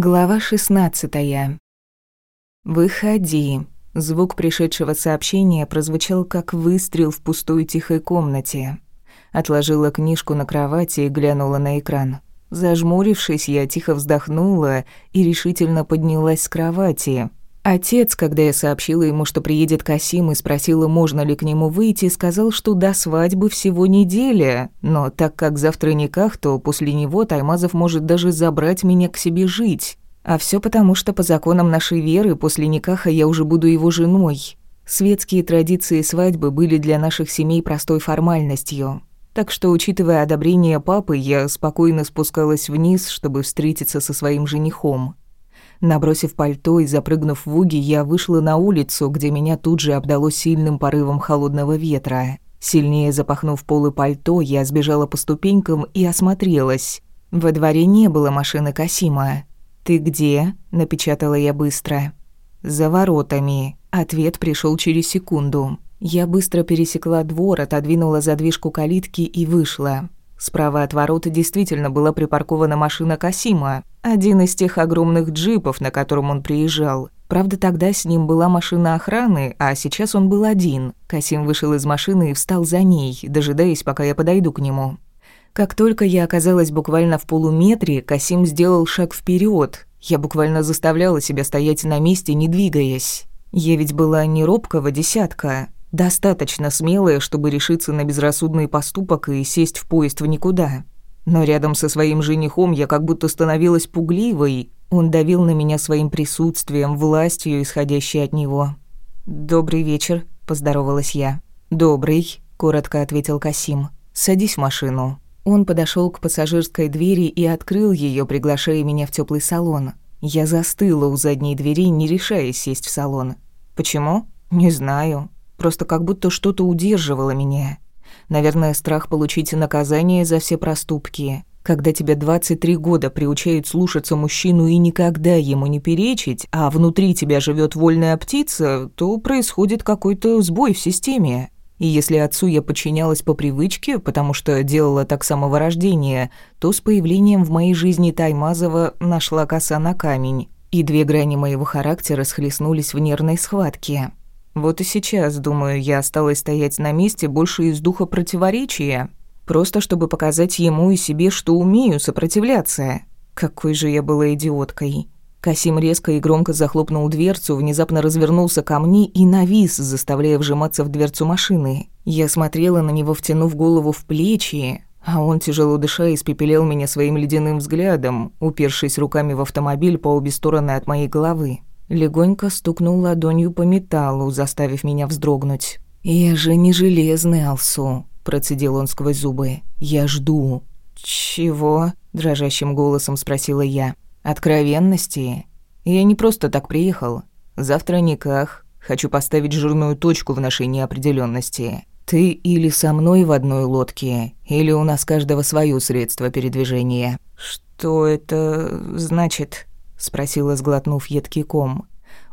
Глава 16. Выходи. Звук пришедшего сообщения прозвучал как выстрел в пустой тихой комнате. Отложила книжку на кровати и глянула на экран. Зажмурившись, я тихо вздохнула и решительно поднялась с кровати. Отец, когда я сообщила ему, что приедет Касим и спросила, можно ли к нему выйти, сказал, что до свадьбы всего неделя. Но так как завтра никах, то после него Таймазов может даже забрать меня к себе жить. А все потому, что по законам нашей веры после никаха я уже буду его женой. Светские традиции свадьбы были для наших семей простой формальностью. Так что, учитывая одобрение папы, я спокойно спускалась вниз, чтобы встретиться со своим женихом. Набросив пальто и запрыгнув в уги, я вышла на улицу, где меня тут же обдало сильным порывом холодного ветра. Сильнее запахнув полы пальто, я сбежала по ступенькам и осмотрелась. Во дворе не было машины Касима. «Ты где?» – напечатала я быстро. «За воротами». Ответ пришел через секунду. Я быстро пересекла двор, отодвинула задвижку калитки и вышла. Справа от ворот действительно была припаркована машина Касима, один из тех огромных джипов, на котором он приезжал. Правда, тогда с ним была машина охраны, а сейчас он был один. Касим вышел из машины и встал за ней, дожидаясь, пока я подойду к нему. Как только я оказалась буквально в полуметре, Касим сделал шаг вперед. Я буквально заставляла себя стоять на месте, не двигаясь. Я ведь была не робкого десятка, Достаточно смелая, чтобы решиться на безрассудный поступок и сесть в поезд в никуда. Но рядом со своим женихом я как будто становилась пугливой. Он давил на меня своим присутствием, властью, исходящей от него. «Добрый вечер», — поздоровалась я. «Добрый», — коротко ответил Касим. «Садись в машину». Он подошел к пассажирской двери и открыл ее, приглашая меня в теплый салон. Я застыла у задней двери, не решаясь сесть в салон. «Почему?» «Не знаю. Просто как будто что-то удерживало меня. Наверное, страх получить наказание за все проступки. Когда тебя 23 года приучают слушаться мужчину и никогда ему не перечить, а внутри тебя живет вольная птица, то происходит какой-то сбой в системе. И если отцу я подчинялась по привычке, потому что делала так с самого рождения, то с появлением в моей жизни Таймазова нашла коса на камень, и две грани моего характера схлестнулись в нервной схватке. Вот и сейчас, думаю, я осталась стоять на месте больше из духа противоречия, просто чтобы показать ему и себе, что умею сопротивляться. Какой же я была идиоткой. Касим резко и громко захлопнул дверцу, внезапно развернулся ко мне и навис, заставляя вжиматься в дверцу машины. Я смотрела на него, втянув голову в плечи, а он, тяжело дыша, испепелял меня своим ледяным взглядом, упершись руками в автомобиль по обе стороны от моей головы. Легонько стукнул ладонью по металлу, заставив меня вздрогнуть. «Я же не железный, Алсу», – процедил он сквозь зубы. «Я жду». «Чего?» – дрожащим голосом спросила я. «Откровенности? Я не просто так приехал. Завтра никах. Хочу поставить жирную точку в нашей неопределенности. Ты или со мной в одной лодке, или у нас каждого свое средство передвижения». «Что это значит?» Спросила, сглотнув едкий ком.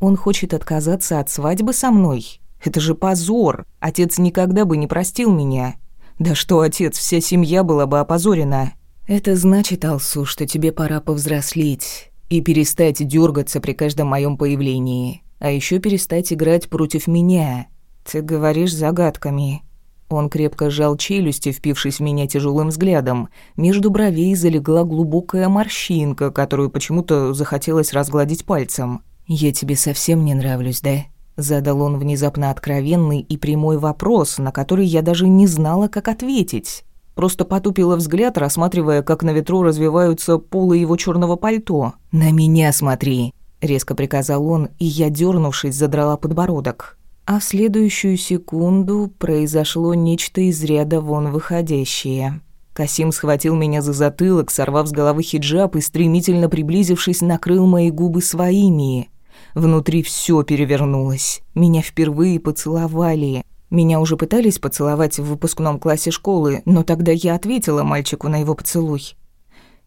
Он хочет отказаться от свадьбы со мной. Это же позор. Отец никогда бы не простил меня. Да что, отец, вся семья была бы опозорена. Это значит, Алсу, что тебе пора повзрослеть и перестать дергаться при каждом моем появлении, а еще перестать играть против меня. Ты говоришь загадками. Он крепко сжал челюсти, впившись в меня тяжелым взглядом. Между бровей залегла глубокая морщинка, которую почему-то захотелось разгладить пальцем. «Я тебе совсем не нравлюсь, да?» Задал он внезапно откровенный и прямой вопрос, на который я даже не знала, как ответить. Просто потупила взгляд, рассматривая, как на ветру развиваются полы его черного пальто. «На меня смотри!» — резко приказал он, и я, дернувшись, задрала подбородок. А в следующую секунду произошло нечто из ряда вон выходящее. Касим схватил меня за затылок, сорвав с головы хиджаб и, стремительно приблизившись, накрыл мои губы своими. Внутри все перевернулось. Меня впервые поцеловали. Меня уже пытались поцеловать в выпускном классе школы, но тогда я ответила мальчику на его поцелуй.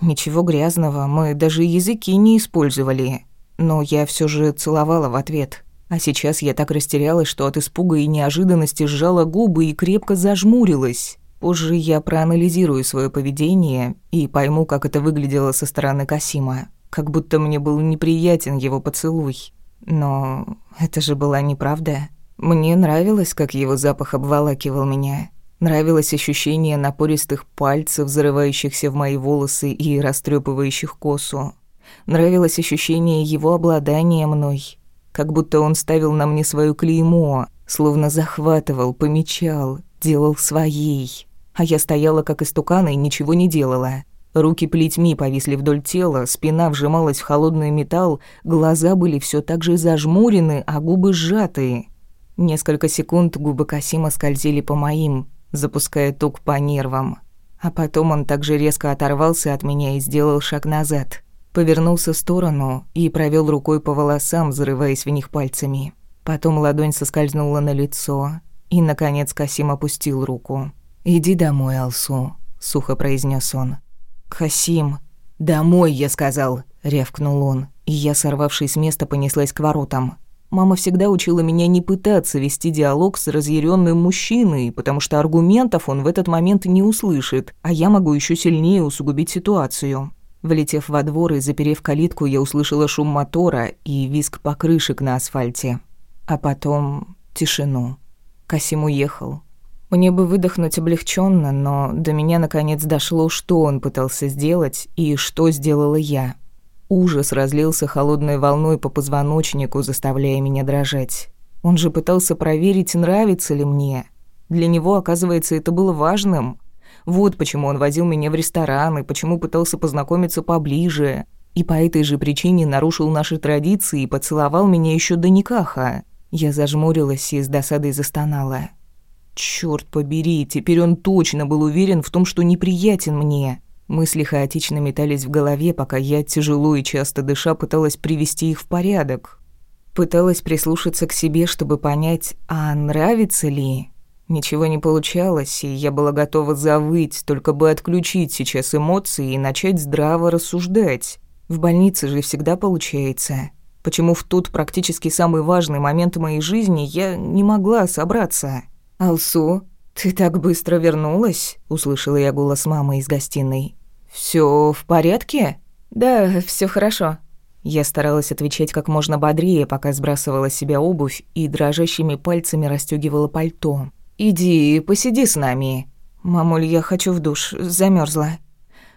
Ничего грязного, мы даже языки не использовали. Но я все же целовала в ответ. А сейчас я так растерялась, что от испуга и неожиданности сжала губы и крепко зажмурилась. Позже я проанализирую свое поведение и пойму, как это выглядело со стороны Касима. как будто мне был неприятен его поцелуй. Но это же была неправда. Мне нравилось, как его запах обволакивал меня. Нравилось ощущение напористых пальцев, зарывающихся в мои волосы и растрепывающих косу. Нравилось ощущение его обладания мной. Как будто он ставил на мне свое клеймо, словно захватывал, помечал, делал своей. А я стояла как истукана и ничего не делала. Руки плетьми повисли вдоль тела, спина вжималась в холодный металл, глаза были все так же зажмурены, а губы сжатые. Несколько секунд губы Касима скользили по моим, запуская ток по нервам. А потом он также резко оторвался от меня и сделал шаг назад. Повернулся в сторону и провел рукой по волосам, зарываясь в них пальцами. Потом ладонь соскользнула на лицо, и, наконец, Касим опустил руку. «Иди домой, Алсу», — сухо произнес он. «Касим!» «Домой, я сказал!» — рявкнул он, и я, сорвавшись с места, понеслась к воротам. Мама всегда учила меня не пытаться вести диалог с разъяренным мужчиной, потому что аргументов он в этот момент не услышит, а я могу еще сильнее усугубить ситуацию. Влетев во двор и заперев калитку, я услышала шум мотора и визг покрышек на асфальте. А потом тишину. Касим уехал. Мне бы выдохнуть облегченно, но до меня наконец дошло, что он пытался сделать и что сделала я. Ужас разлился холодной волной по позвоночнику, заставляя меня дрожать. Он же пытался проверить, нравится ли мне. Для него, оказывается, это было важным. Вот почему он возил меня в рестораны, почему пытался познакомиться поближе. И по этой же причине нарушил наши традиции и поцеловал меня еще до никаха. Я зажмурилась и с досадой застонала. Черт побери, теперь он точно был уверен в том, что неприятен мне. Мысли хаотично метались в голове, пока я, тяжело и часто дыша, пыталась привести их в порядок. Пыталась прислушаться к себе, чтобы понять, а нравится ли. Ничего не получалось, и я была готова завыть, только бы отключить сейчас эмоции и начать здраво рассуждать. В больнице же всегда получается. Почему в тот практически самый важный момент моей жизни я не могла собраться? «Алсу, ты так быстро вернулась?» — услышала я голос мамы из гостиной. Все в порядке?» «Да, все хорошо». Я старалась отвечать как можно бодрее, пока сбрасывала с себя обувь и дрожащими пальцами расстёгивала пальто. «Иди, посиди с нами». «Мамуль, я хочу в душ, замерзла.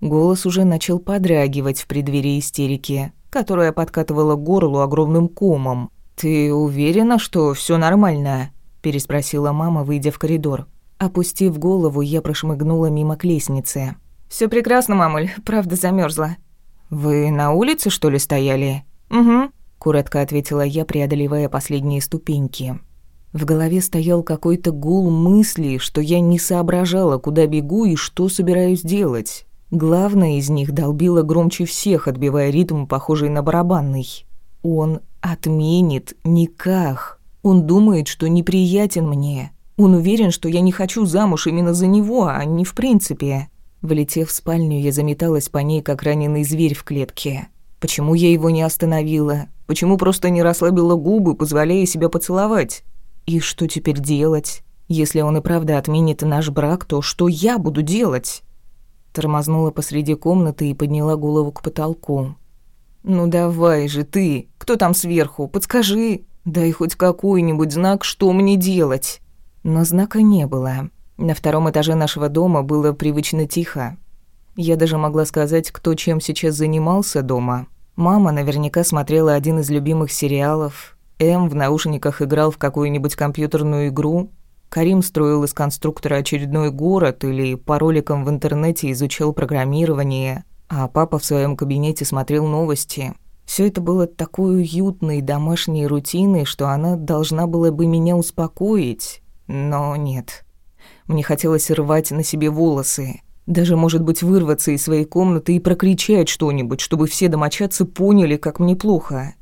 Голос уже начал подрагивать в преддверии истерики, которая подкатывала горлу огромным комом. «Ты уверена, что все нормально?» переспросила мама, выйдя в коридор. Опустив голову, я прошмыгнула мимо к лестнице. Все прекрасно, мамуль, правда замерзла. Вы на улице, что ли, стояли? Угу, коротко ответила я, преодолевая последние ступеньки. В голове стоял какой-то гул мыслей, что я не соображала, куда бегу и что собираюсь делать. Главное из них долбило громче всех, отбивая ритм, похожий на барабанный. Он отменит никак. Он думает, что неприятен мне. Он уверен, что я не хочу замуж именно за него, а не в принципе. Влетев в спальню, я заметалась по ней, как раненый зверь в клетке. Почему я его не остановила? Почему просто не расслабила губы, позволяя себя поцеловать? И что теперь делать? Если он и правда отменит наш брак, то что я буду делать? Тормознула посреди комнаты и подняла голову к потолку. «Ну давай же ты! Кто там сверху? Подскажи!» Дай хоть какой-нибудь знак, что мне делать. Но знака не было. На втором этаже нашего дома было привычно тихо. Я даже могла сказать, кто чем сейчас занимался дома. Мама наверняка смотрела один из любимых сериалов. Эм в наушниках играл в какую-нибудь компьютерную игру. Карим строил из конструктора очередной город или по роликам в интернете изучал программирование, а папа в своем кабинете смотрел новости – все это было такой уютной домашней рутиной, что она должна была бы меня успокоить. Но нет. Мне хотелось рвать на себе волосы. Даже, может быть, вырваться из своей комнаты и прокричать что-нибудь, чтобы все домочадцы поняли, как мне плохо.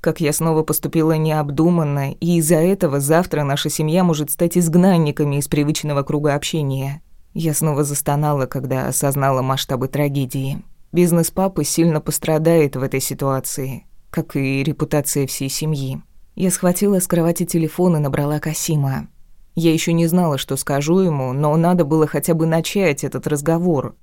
Как я снова поступила необдуманно, и из-за этого завтра наша семья может стать изгнанниками из привычного круга общения. Я снова застонала, когда осознала масштабы трагедии. Бизнес папы сильно пострадает в этой ситуации, как и репутация всей семьи. Я схватила с кровати телефон и набрала Касима. Я еще не знала, что скажу ему, но надо было хотя бы начать этот разговор.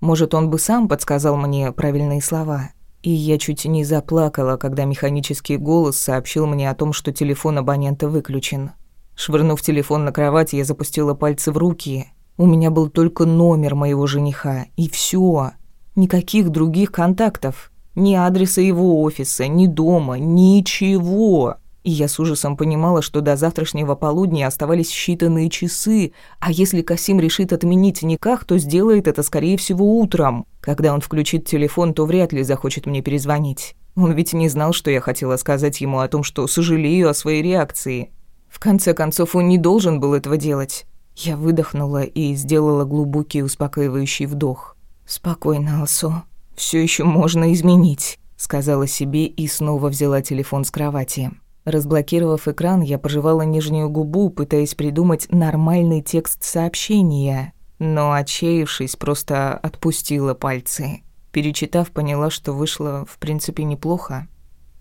Может, он бы сам подсказал мне правильные слова. И я чуть не заплакала, когда механический голос сообщил мне о том, что телефон абонента выключен. Швырнув телефон на кровать, я запустила пальцы в руки. У меня был только номер моего жениха, и все. Никаких других контактов. Ни адреса его офиса, ни дома, ничего. И я с ужасом понимала, что до завтрашнего полудня оставались считанные часы, а если Касим решит отменить никах, то сделает это, скорее всего, утром. Когда он включит телефон, то вряд ли захочет мне перезвонить. Он ведь не знал, что я хотела сказать ему о том, что сожалею о своей реакции. В конце концов, он не должен был этого делать. Я выдохнула и сделала глубокий успокаивающий вдох. «Спокойно, Алсо. Все еще можно изменить», — сказала себе и снова взяла телефон с кровати. Разблокировав экран, я пожевала нижнюю губу, пытаясь придумать нормальный текст сообщения, но, отчаявшись, просто отпустила пальцы. Перечитав, поняла, что вышло, в принципе, неплохо.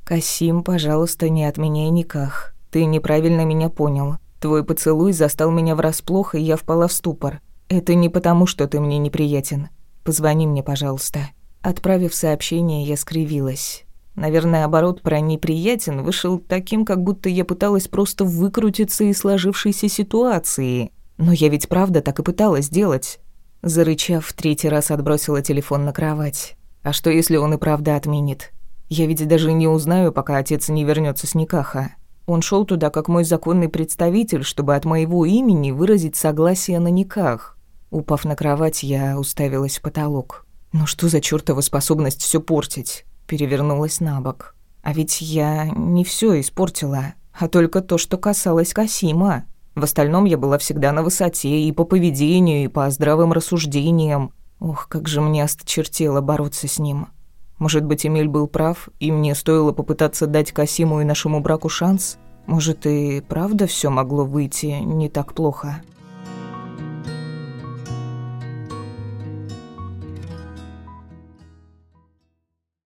«Касим, пожалуйста, не отменяй никах. Ты неправильно меня понял. Твой поцелуй застал меня врасплох, и я впала в ступор. Это не потому, что ты мне неприятен. Позвони мне, пожалуйста». Отправив сообщение, я скривилась. Наверное, оборот про «неприятен» вышел таким, как будто я пыталась просто выкрутиться из сложившейся ситуации. Но я ведь правда так и пыталась сделать. Зарычав, в третий раз отбросила телефон на кровать. А что, если он и правда отменит? Я ведь даже не узнаю, пока отец не вернется с Никаха. Он шел туда как мой законный представитель, чтобы от моего имени выразить согласие на никах. Упав на кровать, я уставилась в потолок. Ну что за чёртова способность все портить? Перевернулась на бок. А ведь я не все испортила, а только то, что касалось Касима. В остальном я была всегда на высоте и по поведению, и по здравым рассуждениям. Ох, как же мне осточертело бороться с ним. Может быть, Эмиль был прав, и мне стоило попытаться дать Касиму и нашему браку шанс? Может, и правда все могло выйти не так плохо?»